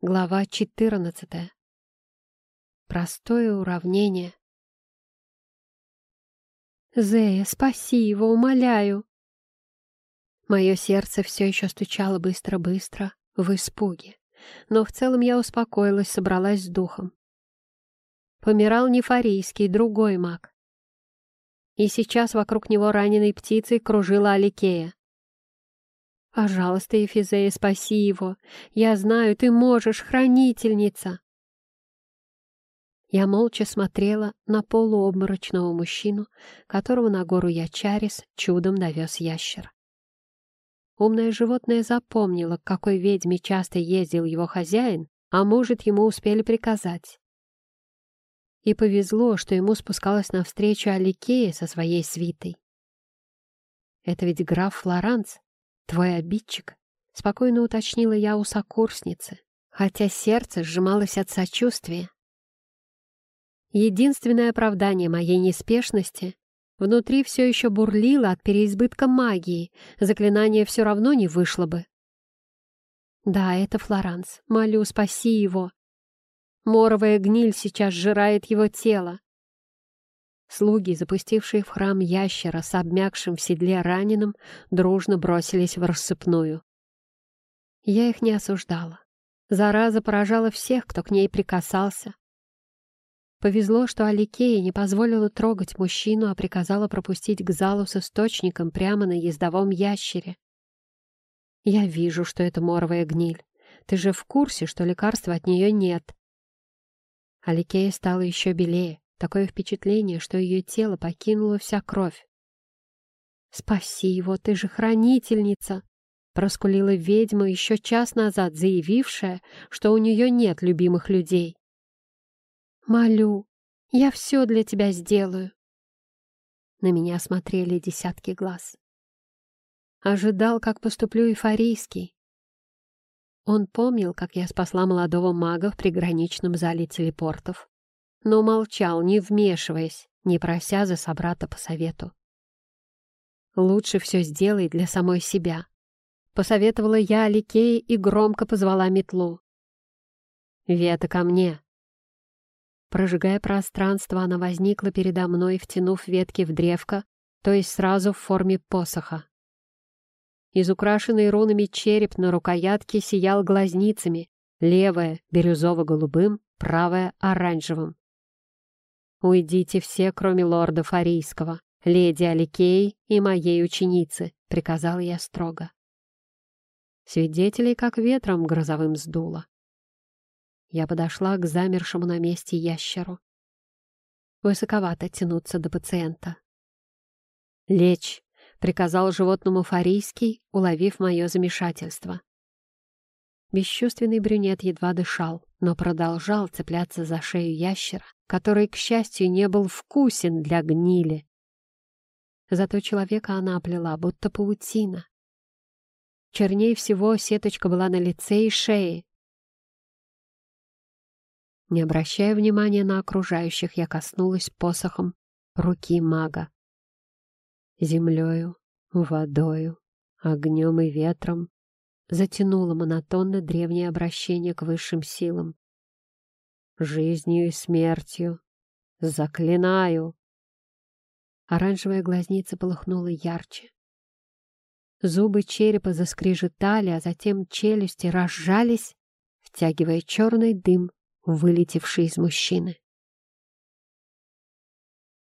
Глава 14. Простое уравнение. «Зея, спаси его, умоляю!» Мое сердце все еще стучало быстро-быстро, в испуге. Но в целом я успокоилась, собралась с духом. Помирал не фарийский, другой маг. И сейчас вокруг него раненой птицей кружила Аликея. «Пожалуйста, Ефизея, спаси его. Я знаю, ты можешь, хранительница!» Я молча смотрела на полуобморочного мужчину, которого на гору Ячарис чудом довез ящер. Умное животное запомнило, к какой ведьме часто ездил его хозяин, а может, ему успели приказать. И повезло, что ему спускалась навстречу Аликея со своей свитой. Это ведь граф Флоранц, «Твой обидчик?» — спокойно уточнила я у сокурсницы, хотя сердце сжималось от сочувствия. Единственное оправдание моей неспешности — внутри все еще бурлило от переизбытка магии, заклинание все равно не вышло бы. «Да, это Флоранс. Молю, спаси его. Моровая гниль сейчас сжирает его тело. Слуги, запустившие в храм ящера с обмякшим в седле раненым, дружно бросились в рассыпную. Я их не осуждала. Зараза поражала всех, кто к ней прикасался. Повезло, что Аликея не позволила трогать мужчину, а приказала пропустить к залу с источником прямо на ездовом ящере. «Я вижу, что это моровая гниль. Ты же в курсе, что лекарства от нее нет?» Аликея стала еще белее. Такое впечатление, что ее тело покинула вся кровь. «Спаси его, ты же хранительница!» проскулила ведьма, еще час назад заявившая, что у нее нет любимых людей. «Молю, я все для тебя сделаю!» На меня смотрели десятки глаз. Ожидал, как поступлю эйфорийский. Он помнил, как я спасла молодого мага в приграничном зале телепортов но молчал, не вмешиваясь, не прося за собрата по совету. «Лучше все сделай для самой себя», — посоветовала я Аликее и громко позвала метлу. «Вета ко мне!» Прожигая пространство, она возникла передо мной, втянув ветки в древко, то есть сразу в форме посоха. Из украшенной рунами череп на рукоятке сиял глазницами, левая — бирюзово-голубым, правая — оранжевым. «Уйдите все, кроме лорда Фарийского, леди Аликей и моей ученицы», — приказал я строго. Свидетелей как ветром грозовым сдуло. Я подошла к замершему на месте ящеру. Высоковато тянуться до пациента. «Лечь!» — приказал животному Фарийский, уловив мое замешательство. Бесчувственный брюнет едва дышал, но продолжал цепляться за шею ящера, который, к счастью, не был вкусен для гнили. Зато человека она оплела, будто паутина. Черней всего сеточка была на лице и шее. Не обращая внимания на окружающих, я коснулась посохом руки мага. Землею, водою, огнем и ветром затянула монотонно древнее обращение к высшим силам жизнью и смертью. Заклинаю!» Оранжевая глазница полыхнула ярче. Зубы черепа заскрежетали, а затем челюсти разжались, втягивая черный дым, вылетевший из мужчины.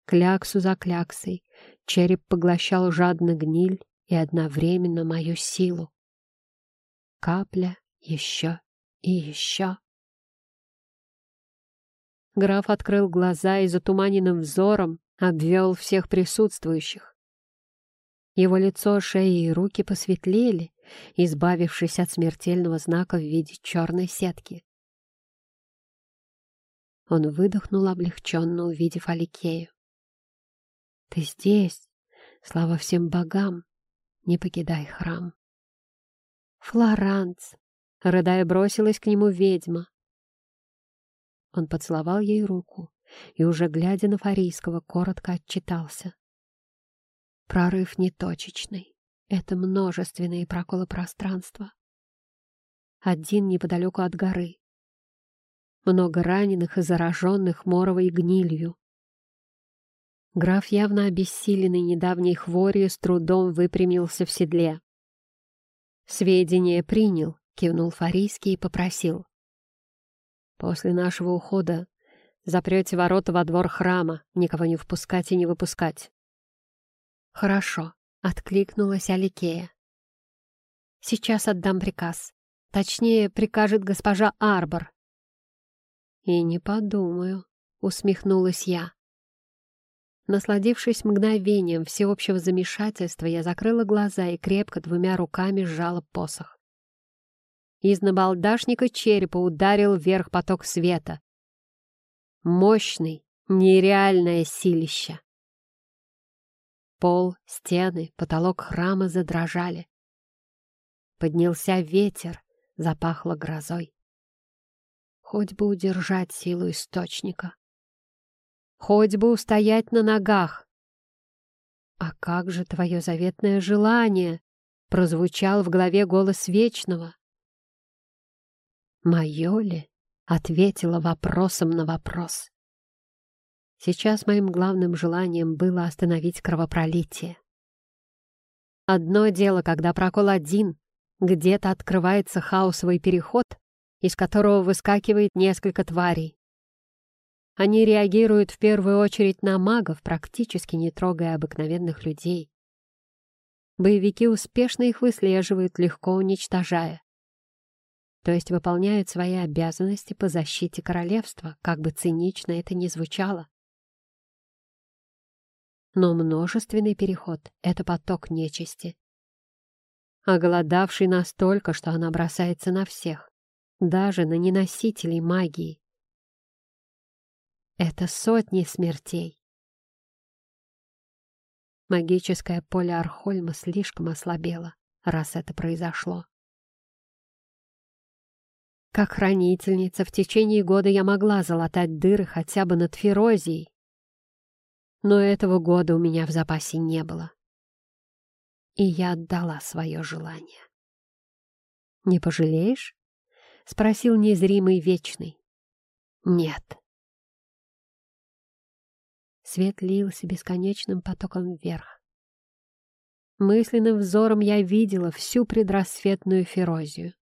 Кляксу за кляксой череп поглощал жадно гниль и одновременно мою силу. Капля, еще и еще. Граф открыл глаза и затуманенным взором обвел всех присутствующих. Его лицо, шея и руки посветлели, избавившись от смертельного знака в виде черной сетки. Он выдохнул облегченно, увидев Аликею. «Ты здесь! Слава всем богам! Не покидай храм!» «Флоранц!» — рыдая бросилась к нему ведьма. Он поцеловал ей руку и, уже глядя на Фарийского, коротко отчитался. Прорыв неточечный. Это множественные проколы пространства. один неподалеку от горы. Много раненых и зараженных моровой гнилью. Граф, явно обессиленный недавней хворью, с трудом выпрямился в седле. «Сведения принял», — кивнул Фарийский и попросил. «После нашего ухода запрете ворота во двор храма, никого не впускать и не выпускать». «Хорошо», — откликнулась Аликея. «Сейчас отдам приказ. Точнее, прикажет госпожа Арбор». «И не подумаю», — усмехнулась я. Насладившись мгновением всеобщего замешательства, я закрыла глаза и крепко двумя руками сжала посох. Из набалдашника черепа ударил вверх поток света. Мощный, нереальное силище. Пол, стены, потолок храма задрожали. Поднялся ветер, запахло грозой. Хоть бы удержать силу источника. Хоть бы устоять на ногах. «А как же твое заветное желание?» — прозвучал в голове голос Вечного. «Мое ли?» — ответила вопросом на вопрос. Сейчас моим главным желанием было остановить кровопролитие. Одно дело, когда прокол один, где-то открывается хаосовый переход, из которого выскакивает несколько тварей. Они реагируют в первую очередь на магов, практически не трогая обыкновенных людей. Боевики успешно их выслеживают, легко уничтожая. То есть выполняют свои обязанности по защите королевства, как бы цинично это ни звучало. Но множественный переход — это поток нечисти. Оголодавший настолько, что она бросается на всех, даже на неносителей магии. Это сотни смертей. Магическое поле Архольма слишком ослабело, раз это произошло. Как хранительница в течение года я могла залатать дыры хотя бы над Ферозией. Но этого года у меня в запасе не было. И я отдала свое желание. «Не пожалеешь?» — спросил незримый Вечный. «Нет», Свет лился бесконечным потоком вверх. Мысленным взором я видела всю предрассветную ферозию.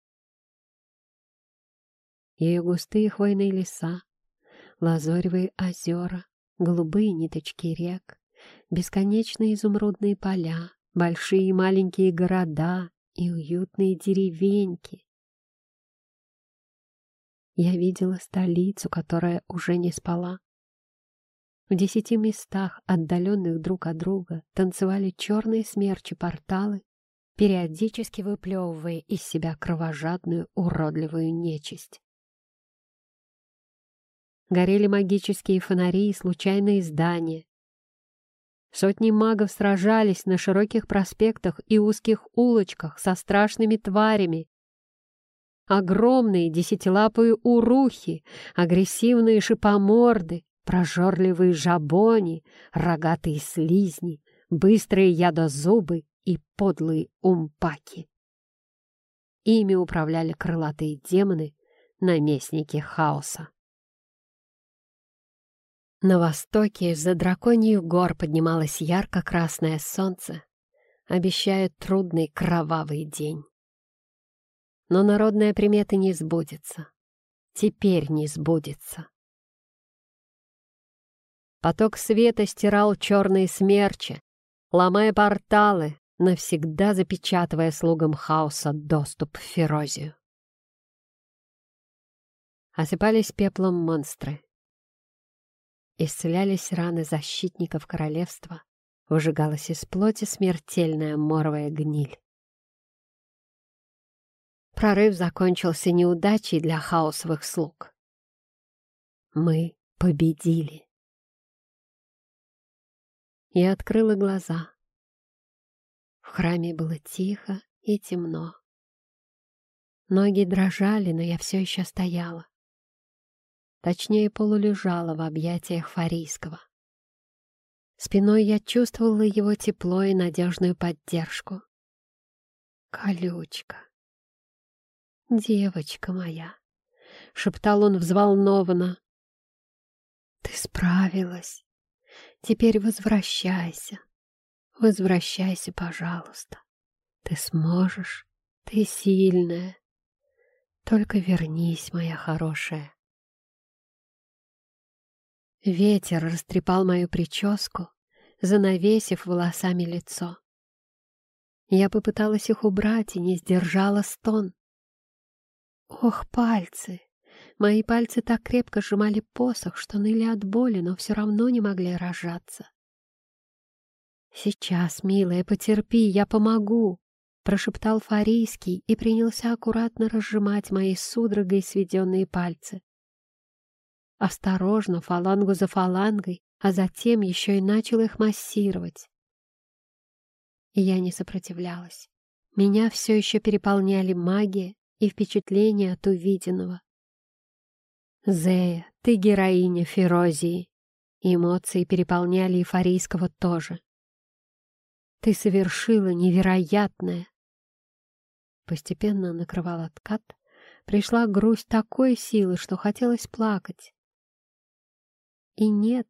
Ее густые хвойные леса, лазоревые озера, голубые ниточки рек, бесконечные изумрудные поля, большие и маленькие города и уютные деревеньки. Я видела столицу, которая уже не спала. В десяти местах, отдаленных друг от друга, танцевали черные смерчи порталы, периодически выплевывая из себя кровожадную уродливую нечисть. Горели магические фонари и случайные здания. Сотни магов сражались на широких проспектах и узких улочках со страшными тварями. Огромные десятилапые урухи, агрессивные шипоморды, прожорливые жабони, рогатые слизни, быстрые ядозубы и подлые умпаки. Ими управляли крылатые демоны, наместники хаоса. На востоке из-за драконьих гор поднималось ярко-красное солнце, обещая трудный кровавый день. Но народная примета не сбудется. Теперь не сбудется. Поток света стирал черные смерчи, ломая порталы, навсегда запечатывая слугам хаоса доступ в Ферозию. Осыпались пеплом монстры. Исцелялись раны защитников королевства, выжигалась из плоти смертельная моровая гниль. Прорыв закончился неудачей для хаосовых слуг. Мы победили и открыла глаза. В храме было тихо и темно. Ноги дрожали, но я все еще стояла. Точнее, полулежала в объятиях Фарийского. Спиной я чувствовала его тепло и надежную поддержку. Колючка. девочка моя!» — шептал он взволнованно. «Ты справилась. Теперь возвращайся. Возвращайся, пожалуйста. Ты сможешь. Ты сильная. Только вернись, моя хорошая». Ветер растрепал мою прическу, занавесив волосами лицо. Я попыталась их убрать и не сдержала стон. Ох, пальцы! Мои пальцы так крепко сжимали посох, что ныли от боли, но все равно не могли рожаться. «Сейчас, милая, потерпи, я помогу!» — прошептал Фарийский и принялся аккуратно разжимать мои судорогой сведенные пальцы. Осторожно, фалангу за фалангой, а затем еще и начал их массировать. Я не сопротивлялась. Меня все еще переполняли магия и впечатления от увиденного. «Зея, ты героиня Ферозии!» Эмоции переполняли Эйфорийского тоже. «Ты совершила невероятное!» Постепенно накрывал откат, пришла грусть такой силы, что хотелось плакать. И нет,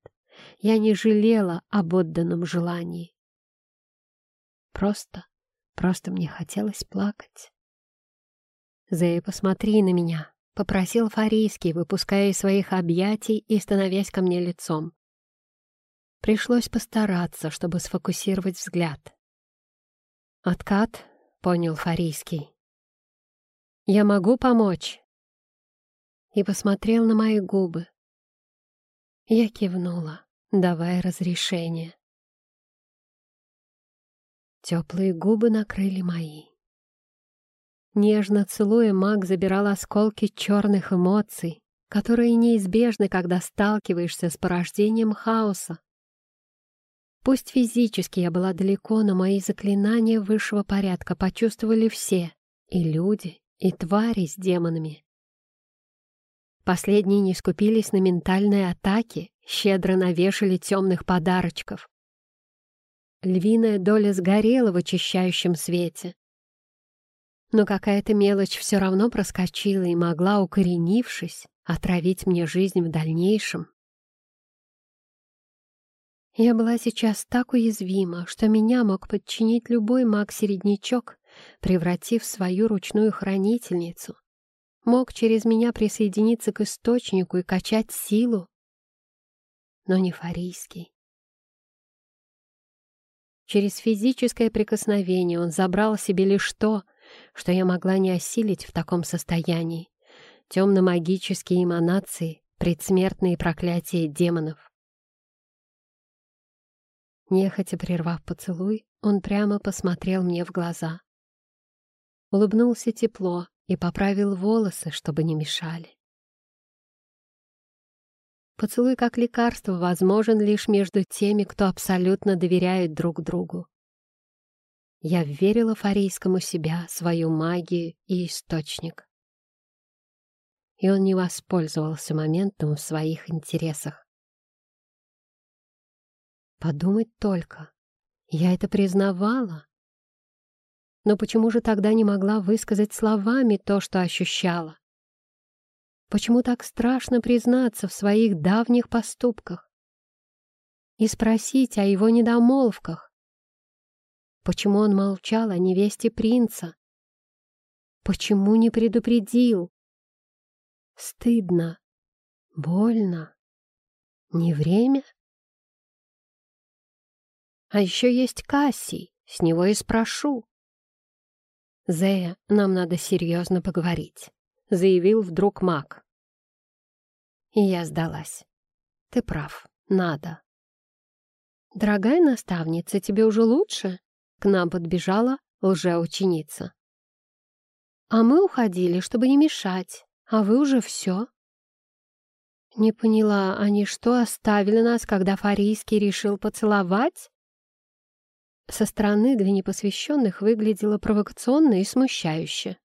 я не жалела об отданном желании. Просто, просто мне хотелось плакать. «Зея, посмотри на меня!» — попросил Фарийский, выпуская из своих объятий и становясь ко мне лицом. Пришлось постараться, чтобы сфокусировать взгляд. «Откат?» — понял Фарийский. «Я могу помочь?» И посмотрел на мои губы. Я кивнула, давая разрешение. Теплые губы накрыли мои. Нежно целуя, маг забирал осколки черных эмоций, которые неизбежны, когда сталкиваешься с порождением хаоса. Пусть физически я была далеко, но мои заклинания высшего порядка почувствовали все — и люди, и твари с демонами. Последние не скупились на ментальные атаки, щедро навешали темных подарочков. Львиная доля сгорела в очищающем свете. Но какая-то мелочь все равно проскочила и могла, укоренившись, отравить мне жизнь в дальнейшем. Я была сейчас так уязвима, что меня мог подчинить любой маг-середнячок, превратив в свою ручную хранительницу мог через меня присоединиться к источнику и качать силу, но не фарийский. Через физическое прикосновение он забрал себе лишь то, что я могла не осилить в таком состоянии. Темно-магические эманации, предсмертные проклятия демонов. Нехотя прервав поцелуй, он прямо посмотрел мне в глаза. Улыбнулся тепло, и поправил волосы, чтобы не мешали. Поцелуй как лекарство возможен лишь между теми, кто абсолютно доверяет друг другу. Я верила фарийскому себя, свою магию и источник. И он не воспользовался моментом в своих интересах. Подумать только, я это признавала, но почему же тогда не могла высказать словами то, что ощущала? Почему так страшно признаться в своих давних поступках? И спросить о его недомолвках? Почему он молчал о невесте принца? Почему не предупредил? Стыдно. Больно. Не время? А еще есть Кассий, с него и спрошу. «Зея, нам надо серьезно поговорить», — заявил вдруг маг. И я сдалась. «Ты прав, надо». «Дорогая наставница, тебе уже лучше?» К нам подбежала лжеученица. «А мы уходили, чтобы не мешать, а вы уже все». Не поняла, они что, оставили нас, когда Фарийский решил поцеловать? Со стороны для непосвященных выглядело провокационно и смущающе.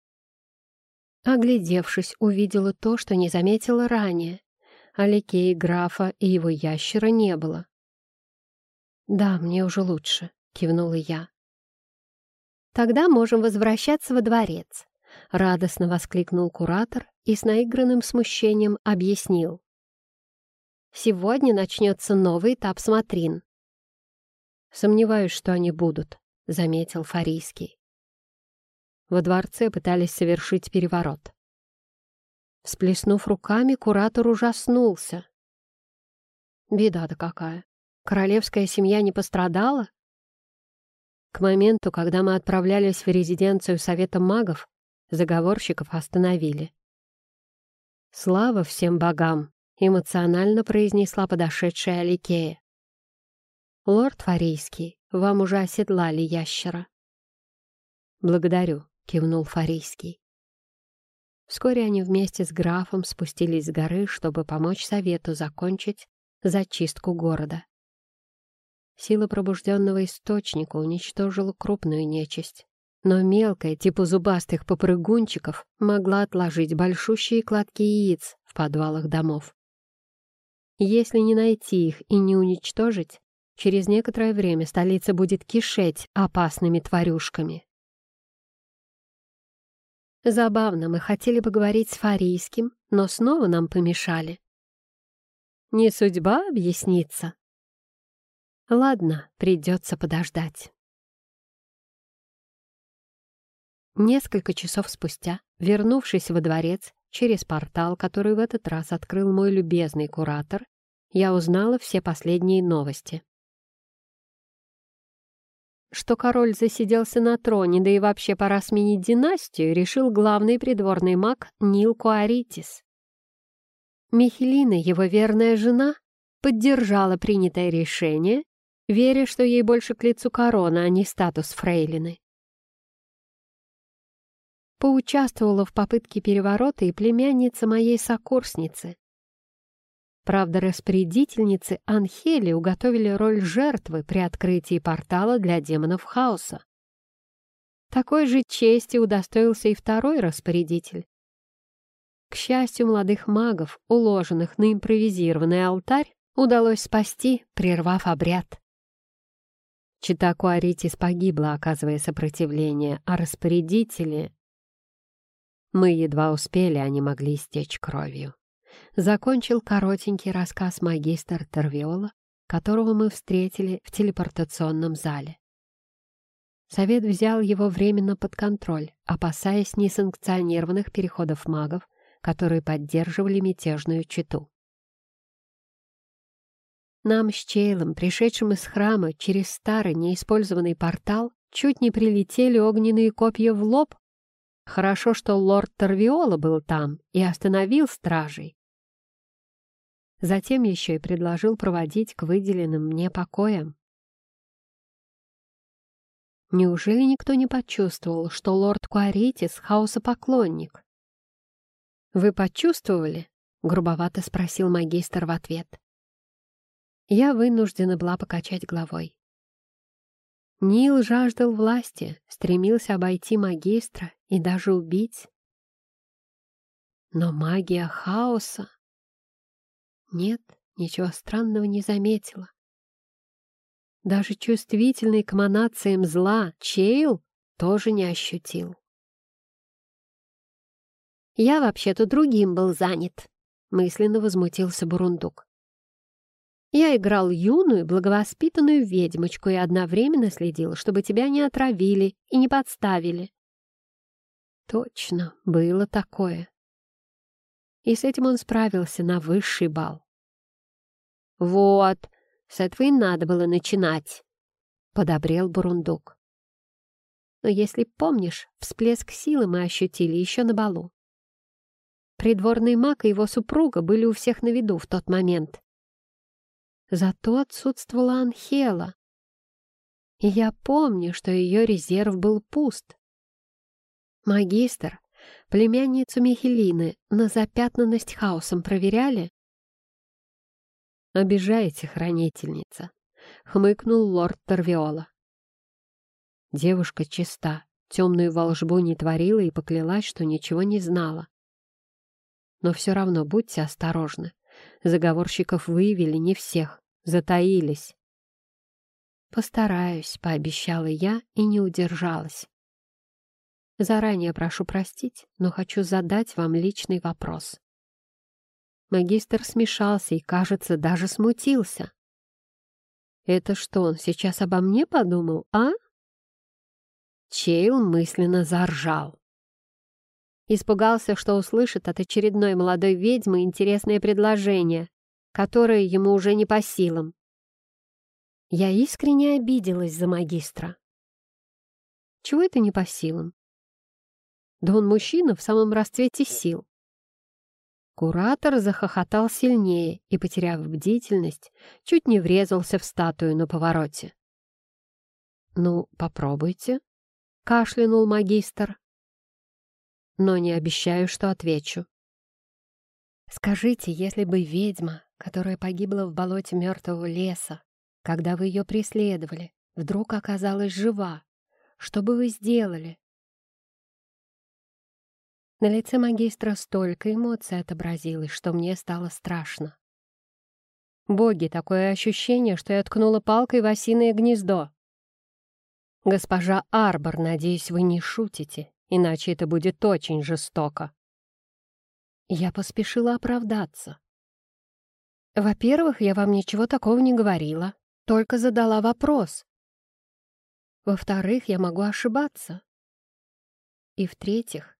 Оглядевшись, увидела то, что не заметила ранее. Аликеи, графа и его ящера не было. «Да, мне уже лучше», — кивнула я. «Тогда можем возвращаться во дворец. — радостно воскликнул куратор и с наигранным смущением объяснил. «Сегодня начнется новый этап смотрин». «Сомневаюсь, что они будут», — заметил Фарийский. Во дворце пытались совершить переворот. Всплеснув руками, куратор ужаснулся. Беда-то какая. Королевская семья не пострадала? К моменту, когда мы отправлялись в резиденцию Совета магов, заговорщиков остановили. «Слава всем богам!» — эмоционально произнесла подошедшая Аликея. «Лорд Фарийский, вам уже оседлали ящера». «Благодарю», — кивнул Фарийский. Вскоре они вместе с графом спустились с горы, чтобы помочь совету закончить зачистку города. Сила пробужденного источника уничтожила крупную нечисть, но мелкая, типа зубастых попрыгунчиков, могла отложить большущие кладки яиц в подвалах домов. Если не найти их и не уничтожить, через некоторое время столица будет кишеть опасными тварюшками. Забавно, мы хотели поговорить с Фарийским, но снова нам помешали. Не судьба объясниться. Ладно, придется подождать. Несколько часов спустя, вернувшись во дворец через портал, который в этот раз открыл мой любезный куратор, я узнала все последние новости. Что король засиделся на троне, да и вообще пора сменить династию, решил главный придворный маг Нил Куаритис. Михелина, его верная жена, поддержала принятое решение, веря, что ей больше к лицу корона, а не статус фрейлины. Поучаствовала в попытке переворота и племянница моей сокурсницы. Правда, распорядительницы Анхели уготовили роль жертвы при открытии портала для демонов хаоса. Такой же чести удостоился и второй распорядитель, к счастью, молодых магов, уложенных на импровизированный алтарь, удалось спасти, прервав обряд. Читаку Аритис погибла, оказывая сопротивление, а распорядители... Мы едва успели, они могли истечь кровью. Закончил коротенький рассказ магистр Тервиола, которого мы встретили в телепортационном зале. Совет взял его временно под контроль, опасаясь несанкционированных переходов магов которые поддерживали мятежную читу. Нам с Чейлом, пришедшим из храма через старый неиспользованный портал, чуть не прилетели огненные копья в лоб. Хорошо, что лорд Торвиола был там и остановил стражей. Затем еще и предложил проводить к выделенным мне покоям. Неужели никто не почувствовал, что лорд Куаритис — хаосопоклонник? «Вы почувствовали?» — грубовато спросил магистр в ответ. Я вынуждена была покачать головой. Нил жаждал власти, стремился обойти магистра и даже убить. Но магия хаоса... Нет, ничего странного не заметила. Даже чувствительный к манациям зла Чейл тоже не ощутил. «Я вообще-то другим был занят», — мысленно возмутился Бурундук. «Я играл юную, благовоспитанную ведьмочку и одновременно следил, чтобы тебя не отравили и не подставили». Точно, было такое. И с этим он справился на высший бал. «Вот, с этого и надо было начинать», — подобрел Бурундук. Но если помнишь, всплеск силы мы ощутили еще на балу. Придворный маг и его супруга были у всех на виду в тот момент. Зато отсутствовала Анхела. И я помню, что ее резерв был пуст. Магистр, племянницу Михелины, на запятнанность хаосом проверяли? «Обижаете, хранительница», — хмыкнул лорд Торвиола. Девушка чиста, темную волжбу не творила и поклялась, что ничего не знала. Но все равно будьте осторожны. Заговорщиков выявили не всех, затаились. «Постараюсь», — пообещала я и не удержалась. Заранее прошу простить, но хочу задать вам личный вопрос». Магистр смешался и, кажется, даже смутился. «Это что, он сейчас обо мне подумал, а?» Чейл мысленно заржал. Испугался, что услышит от очередной молодой ведьмы интересное предложение, которое ему уже не по силам. Я искренне обиделась за магистра. Чего это не по силам? Да он мужчина в самом расцвете сил. Куратор захохотал сильнее и, потеряв бдительность, чуть не врезался в статую на повороте. «Ну, попробуйте», — кашлянул магистр. «Но не обещаю, что отвечу». «Скажите, если бы ведьма, которая погибла в болоте мертвого леса, когда вы ее преследовали, вдруг оказалась жива, что бы вы сделали?» На лице магистра столько эмоций отобразилось, что мне стало страшно. Боги, такое ощущение, что я ткнула палкой в осиное гнездо. «Госпожа Арбор, надеюсь, вы не шутите, иначе это будет очень жестоко». Я поспешила оправдаться. «Во-первых, я вам ничего такого не говорила, только задала вопрос. Во-вторых, я могу ошибаться. И в-третьих,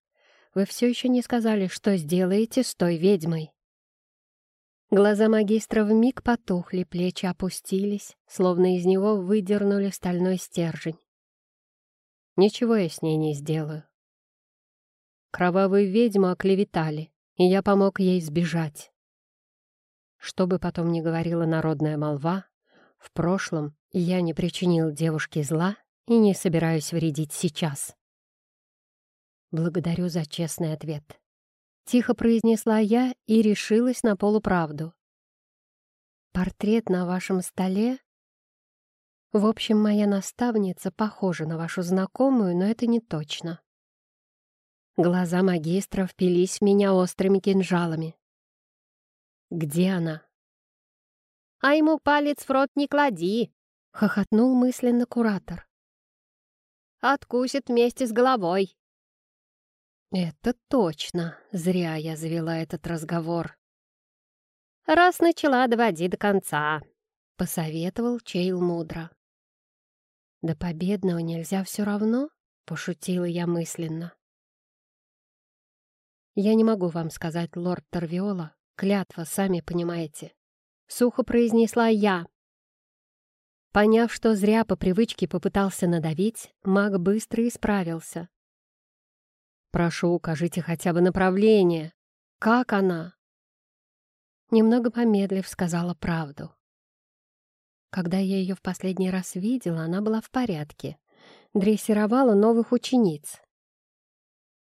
вы все еще не сказали, что сделаете с той ведьмой». Глаза магистра вмиг потухли, плечи опустились, словно из него выдернули стальной стержень. Ничего я с ней не сделаю. Кровавую ведьму оклеветали, и я помог ей сбежать. Что бы потом ни говорила народная молва, в прошлом я не причинил девушке зла и не собираюсь вредить сейчас. «Благодарю за честный ответ». Тихо произнесла я и решилась на полуправду. «Портрет на вашем столе?» «В общем, моя наставница похожа на вашу знакомую, но это не точно». Глаза магистра впились в меня острыми кинжалами. «Где она?» «А ему палец в рот не клади!» — хохотнул мысленно куратор. «Откусит вместе с головой!» «Это точно. Зря я завела этот разговор». «Раз начала, доводи до конца», — посоветовал Чейл мудро. «До победного нельзя все равно?» — пошутила я мысленно. «Я не могу вам сказать, лорд Торвиола, клятва, сами понимаете», — сухо произнесла я. Поняв, что зря по привычке попытался надавить, маг быстро исправился. Прошу, укажите хотя бы направление. Как она?» Немного помедлив, сказала правду. Когда я ее в последний раз видела, она была в порядке. Дрессировала новых учениц.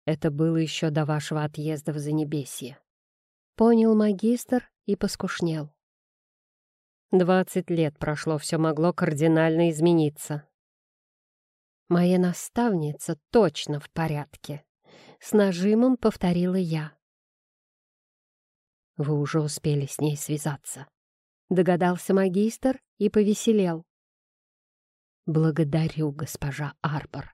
Это было еще до вашего отъезда в Занебесье. Понял магистр и поскушнел. Двадцать лет прошло, все могло кардинально измениться. Моя наставница точно в порядке. С нажимом повторила я. «Вы уже успели с ней связаться», — догадался магистр и повеселел. «Благодарю, госпожа Арбор».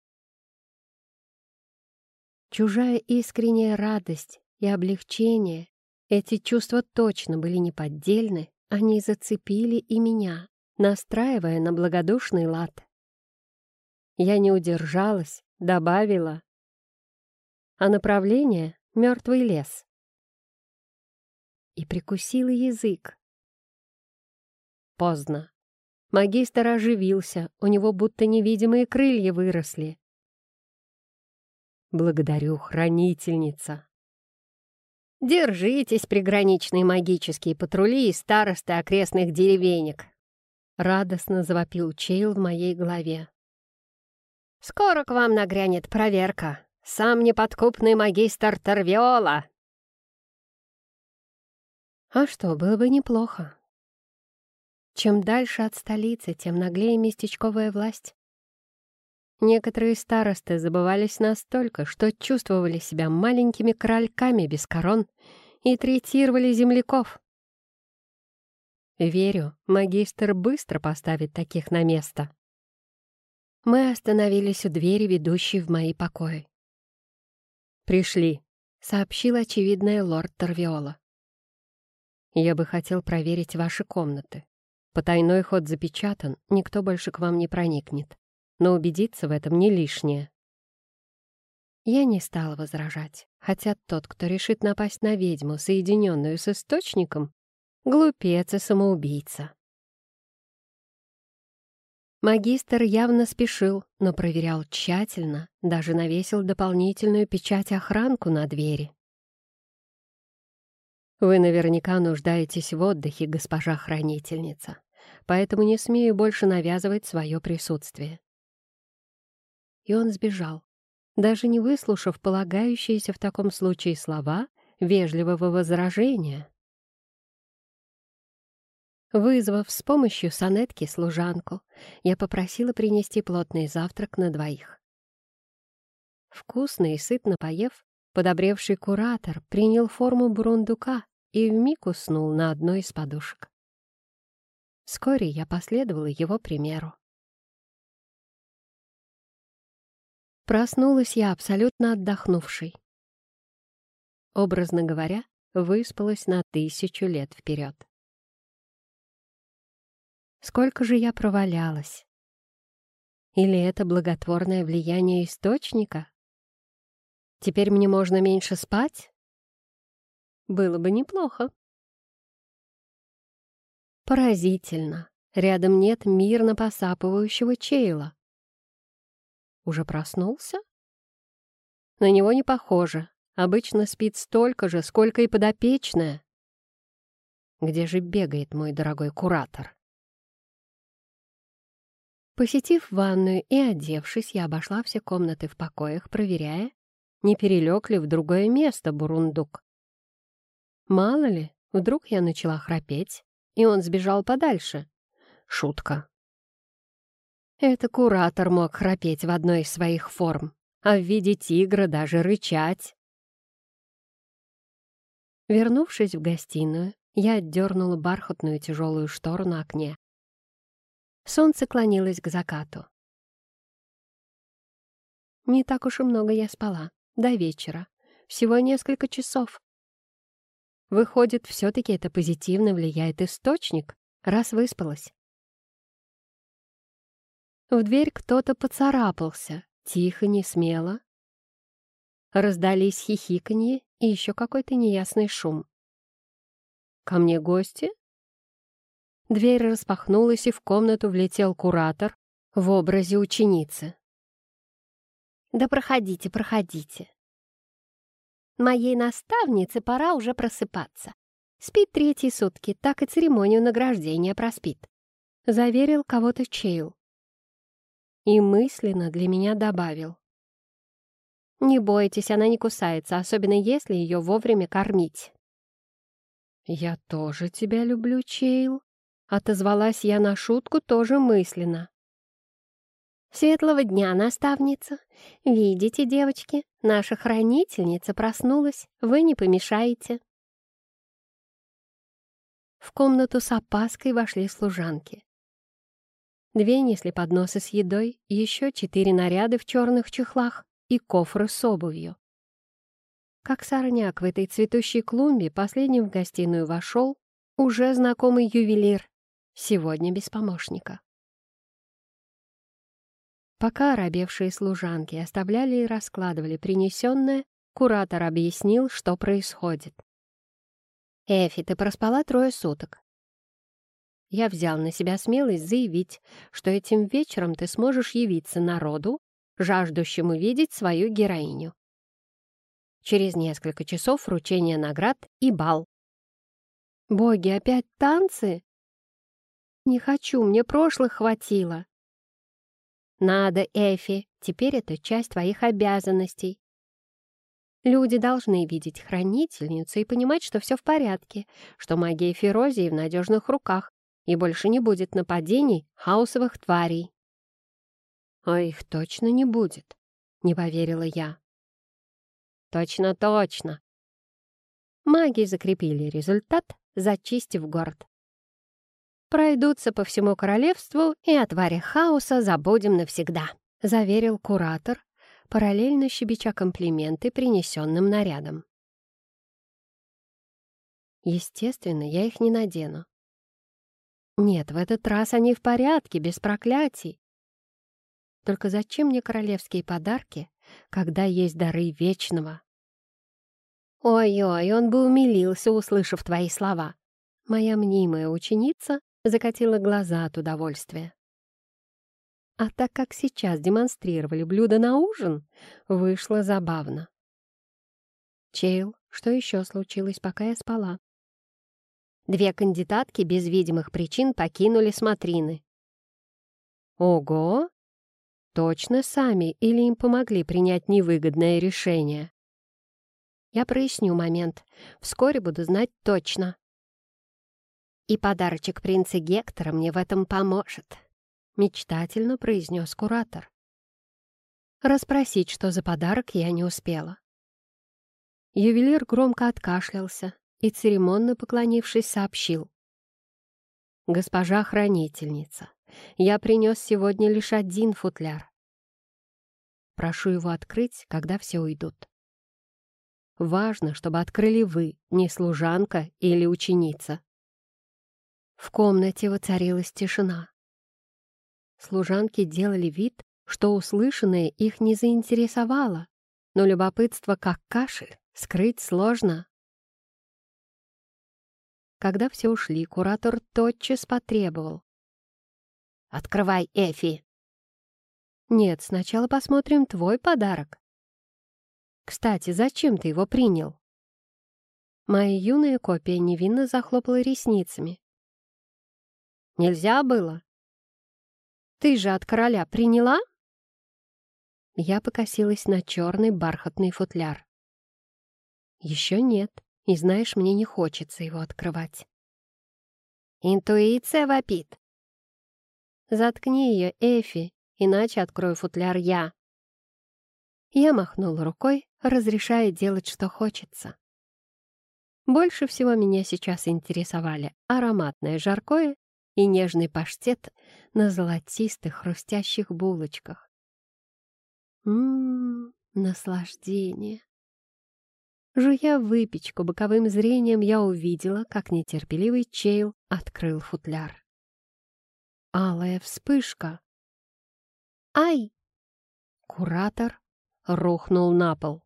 Чужая искренняя радость и облегчение, эти чувства точно были неподдельны, они зацепили и меня, настраивая на благодушный лад. Я не удержалась, добавила а направление — мертвый лес. И прикусила язык. Поздно. Магистр оживился, у него будто невидимые крылья выросли. «Благодарю, хранительница!» «Держитесь, приграничные магические патрули и старосты окрестных деревенек!» Радостно завопил Чейл в моей голове. «Скоро к вам нагрянет проверка!» Сам неподкупный магистр Торвиола!» А что, было бы неплохо. Чем дальше от столицы, тем наглее местечковая власть. Некоторые старосты забывались настолько, что чувствовали себя маленькими корольками без корон и третировали земляков. Верю, магистр быстро поставит таких на место. Мы остановились у двери, ведущей в мои покои. «Пришли», — сообщил очевидное лорд Торвиола. «Я бы хотел проверить ваши комнаты. Потайной ход запечатан, никто больше к вам не проникнет. Но убедиться в этом не лишнее». Я не стала возражать, хотя тот, кто решит напасть на ведьму, соединенную с источником, глупец и самоубийца. Магистр явно спешил, но проверял тщательно, даже навесил дополнительную печать-охранку на двери. «Вы наверняка нуждаетесь в отдыхе, госпожа хранительница, поэтому не смею больше навязывать свое присутствие». И он сбежал, даже не выслушав полагающиеся в таком случае слова вежливого возражения. Вызвав с помощью сонетки служанку, я попросила принести плотный завтрак на двоих. Вкусно и сытно поев, подобревший куратор принял форму бурундука и вмиг уснул на одной из подушек. Вскоре я последовала его примеру. Проснулась я абсолютно отдохнувшей. Образно говоря, выспалась на тысячу лет вперед. Сколько же я провалялась? Или это благотворное влияние источника? Теперь мне можно меньше спать? Было бы неплохо. Поразительно. Рядом нет мирно посапывающего Чейла. Уже проснулся? На него не похоже. Обычно спит столько же, сколько и подопечная. Где же бегает мой дорогой куратор? Посетив ванную и одевшись, я обошла все комнаты в покоях, проверяя, не перелег ли в другое место бурундук. Мало ли, вдруг я начала храпеть, и он сбежал подальше. Шутка. Это куратор мог храпеть в одной из своих форм, а в виде тигра даже рычать. Вернувшись в гостиную, я отдернула бархатную тяжелую штору на окне. Солнце клонилось к закату. Не так уж и много я спала. До вечера. Всего несколько часов. Выходит, все-таки это позитивно влияет источник, раз выспалась. В дверь кто-то поцарапался, тихо, не смело. Раздались хихиканье и еще какой-то неясный шум. «Ко мне гости?» Дверь распахнулась, и в комнату влетел куратор в образе ученицы. «Да проходите, проходите. Моей наставнице пора уже просыпаться. Спит третьи сутки, так и церемонию награждения проспит», — заверил кого-то Чейл и мысленно для меня добавил. «Не бойтесь, она не кусается, особенно если ее вовремя кормить». «Я тоже тебя люблю, Чейл», — отозвалась я на шутку тоже мысленно. «Светлого дня, наставница! Видите, девочки, наша хранительница проснулась, вы не помешаете». В комнату с опаской вошли служанки. Две несли подносы с едой, еще четыре наряда в черных чехлах и кофры с обувью. Как сорняк в этой цветущей клумбе последним в гостиную вошел уже знакомый ювелир, сегодня без помощника. Пока оробевшие служанки оставляли и раскладывали принесенное, куратор объяснил, что происходит. «Эфи, ты проспала трое суток я взял на себя смелость заявить, что этим вечером ты сможешь явиться народу, жаждущему видеть свою героиню. Через несколько часов вручение наград и бал. Боги, опять танцы? Не хочу, мне прошлых хватило. Надо, Эфи, теперь это часть твоих обязанностей. Люди должны видеть хранительницу и понимать, что все в порядке, что магия Ферозии в надежных руках, и больше не будет нападений хаосовых тварей. «А их точно не будет», — не поверила я. «Точно, точно». Маги закрепили результат, зачистив город. «Пройдутся по всему королевству, и о твари хаоса забудем навсегда», — заверил куратор, параллельно щебеча комплименты принесенным нарядом. Естественно, я их не надену. Нет, в этот раз они в порядке, без проклятий. Только зачем мне королевские подарки, когда есть дары вечного? Ой-ой, он бы умилился, услышав твои слова. Моя мнимая ученица закатила глаза от удовольствия. А так как сейчас демонстрировали блюдо на ужин, вышло забавно. Чейл, что еще случилось, пока я спала? Две кандидатки без видимых причин покинули смотрины. Ого! Точно сами или им помогли принять невыгодное решение? Я проясню момент. Вскоре буду знать точно. И подарочек принца Гектора мне в этом поможет, мечтательно произнес куратор. Расспросить, что за подарок, я не успела. Ювелир громко откашлялся, и, церемонно поклонившись, сообщил. «Госпожа хранительница, я принес сегодня лишь один футляр. Прошу его открыть, когда все уйдут. Важно, чтобы открыли вы, не служанка или ученица». В комнате воцарилась тишина. Служанки делали вид, что услышанное их не заинтересовало, но любопытство, как кашель, скрыть сложно. Когда все ушли, куратор тотчас потребовал. «Открывай, Эфи!» «Нет, сначала посмотрим твой подарок». «Кстати, зачем ты его принял?» Моя юная копия невинно захлопала ресницами. «Нельзя было?» «Ты же от короля приняла?» Я покосилась на черный бархатный футляр. «Еще нет. И знаешь, мне не хочется его открывать. Интуиция вопит. Заткни ее, Эфи, иначе открою футляр я. Я махнул рукой, разрешая делать, что хочется. Больше всего меня сейчас интересовали ароматное жаркое и нежный паштет на золотистых хрустящих булочках. Ммм, наслаждение. Жуя выпечку боковым зрением, я увидела, как нетерпеливый Чейл открыл футляр. Алая вспышка. «Ай!» Куратор рухнул на пол.